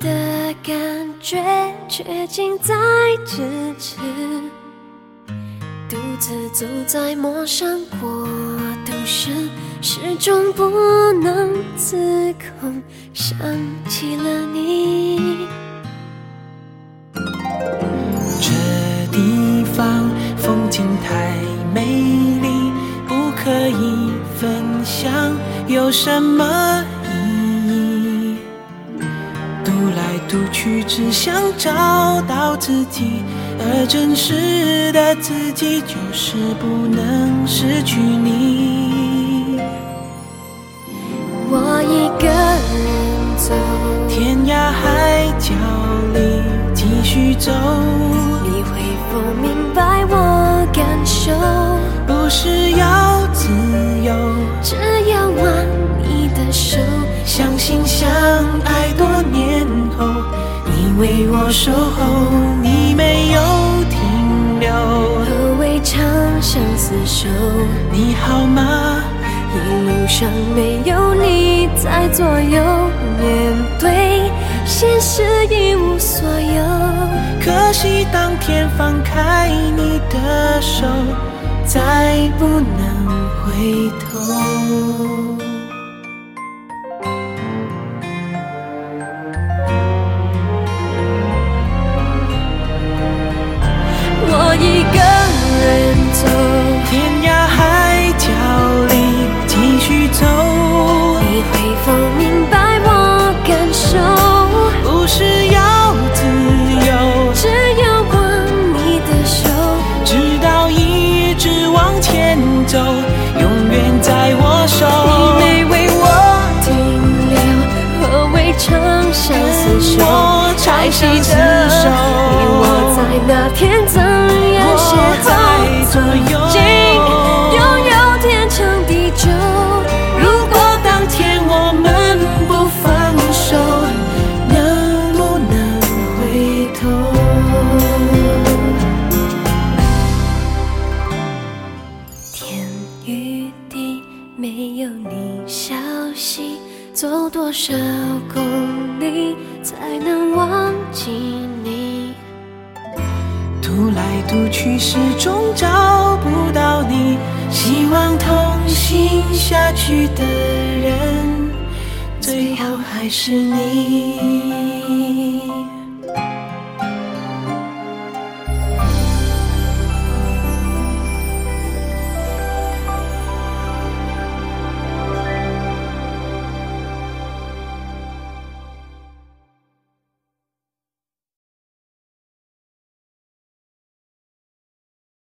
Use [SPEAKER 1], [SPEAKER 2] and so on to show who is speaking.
[SPEAKER 1] 的感觉却近在咫尺，独自走在陌生国度时，始终不能自控，想起了你。
[SPEAKER 2] 这地方风景太美丽，不可以分享，有什么独去，只想找到自己，而真实的自己就是不能失去你。
[SPEAKER 1] 我一个人走，
[SPEAKER 2] 天涯海角里继续走，
[SPEAKER 1] 你会否明白我感受？
[SPEAKER 2] 不是要自由，
[SPEAKER 1] 只要握你的手，
[SPEAKER 2] 相信相爱为我守候，你没有停留。
[SPEAKER 1] 何谓长相厮守？
[SPEAKER 2] 你好吗？
[SPEAKER 1] 一路上没有你在左右，面对现实一无所有。
[SPEAKER 2] 可惜当天放开你的手，再不能回头。
[SPEAKER 1] 我长还记
[SPEAKER 2] 相厮
[SPEAKER 1] 得
[SPEAKER 2] 守
[SPEAKER 1] 你我在那天怎样邂逅？
[SPEAKER 2] 左右
[SPEAKER 1] 拥有天长地久。
[SPEAKER 2] 如果当天我们不放手，能不能回头？
[SPEAKER 1] 天与地没有你，走多少公里才能忘记你？
[SPEAKER 2] 独来独去，始终找不到你。希望同行下去的人，最后还是你。